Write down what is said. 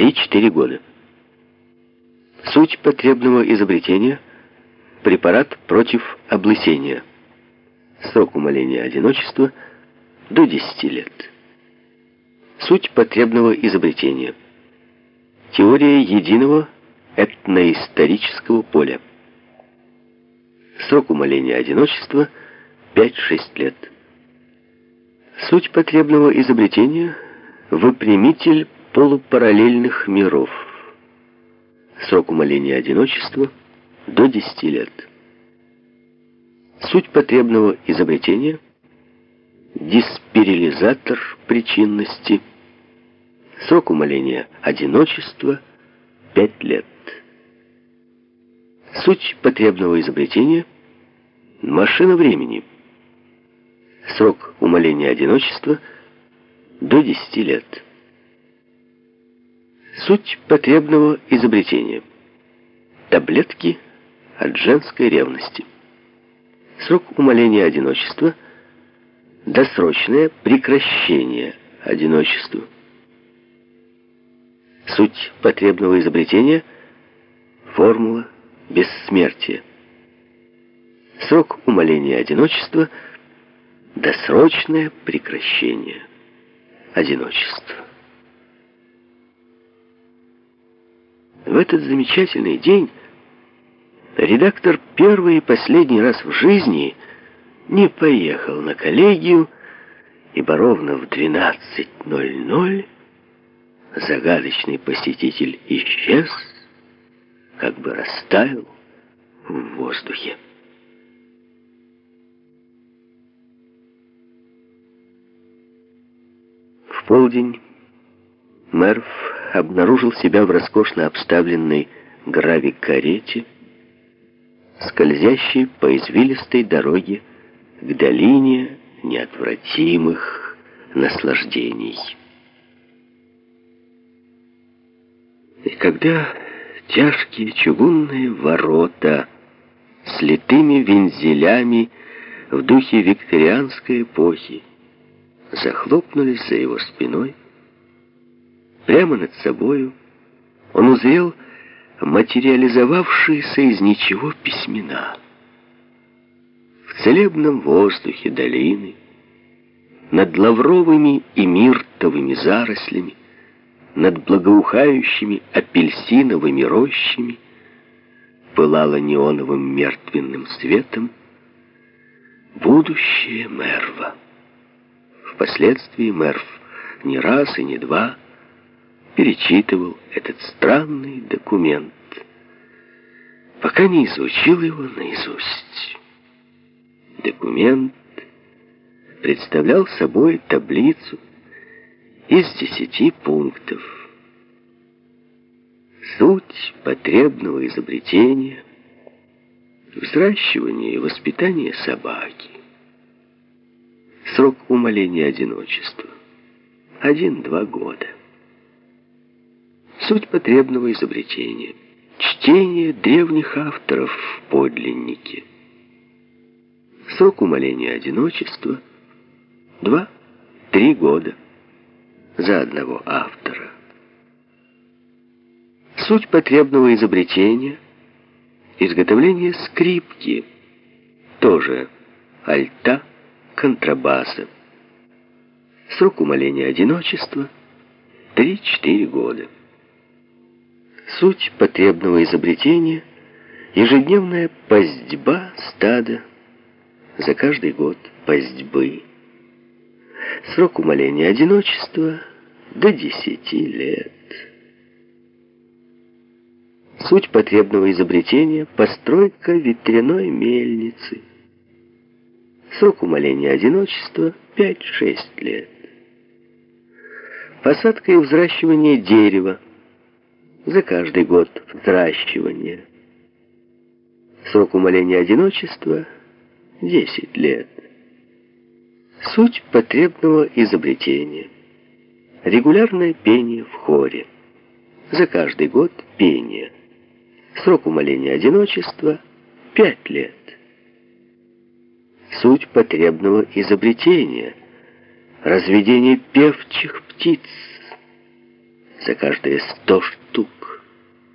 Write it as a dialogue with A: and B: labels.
A: 3-4 года. Суть потребного изобретения – препарат против облысения. Срок умаления одиночества – до 10 лет. Суть потребного изобретения – теория единого этноисторического поля. Срок умаления одиночества – 5-6 лет. Суть потребного изобретения – выпрямитель полупараллельных миров. Срок умаления одиночества – до 10 лет. Суть потребного изобретения – диспирилизатор причинности. Срок умаления одиночества – 5 лет. Суть потребного изобретения – машина времени. Срок умаления одиночества – до 10 лет. Суть потребного изобретения. Таблетки от женской ревности. Срок умаления одиночества. Досрочное прекращение одиночества. Суть потребного изобретения. Формула бессмертия. Срок умаления одиночества. Досрочное прекращение одиночества. В этот замечательный день редактор первый и последний раз в жизни не поехал на коллегию, ибо ровно в 12.00 загадочный посетитель исчез, как бы растаял в воздухе. В полдень Мерв обнаружил себя в роскошно обставленной гравикарете, скользящей по извилистой дороге к долине неотвратимых наслаждений. И когда тяжкие чугунные ворота с литыми вензелями в духе викторианской эпохи захлопнулись за его спиной, Прямо над собою он узрел материализовавшиеся из ничего письмена. В целебном воздухе долины, над лавровыми и миртовыми зарослями, над благоухающими апельсиновыми рощами пылало неоновым мертвенным светом будущее Мерва. Впоследствии Мерв не раз и не два перечитывал этот странный документ, пока не изучил его наизусть. Документ представлял собой таблицу из десяти пунктов. Суть потребного изобретения, взращивание и воспитание собаки. Срок умаления одиночества – один-два года. Суть потребного изобретения. Чтение древних авторов в подлиннике. Срок умаления одиночества – два-три года за одного автора. Суть потребного изобретения – изготовление скрипки, тоже альта, контрабаса. Срок умаления одиночества – 3-4 года. Суть потребного изобретения — ежедневная поздьба стада, за каждый год поздьбы. Срок умаления одиночества — до десяти лет. Суть потребного изобретения — постройка ветряной мельницы. Срок умаления одиночества — 5-6 лет. Посадка и взращивание дерева — за каждый год взращивания. Срок умаления одиночества — 10 лет. Суть потребного изобретения. Регулярное пение в хоре. За каждый год пение. Срок умаления одиночества — 5 лет. Суть потребного изобретения. Разведение певчих птиц за каждые сто штук.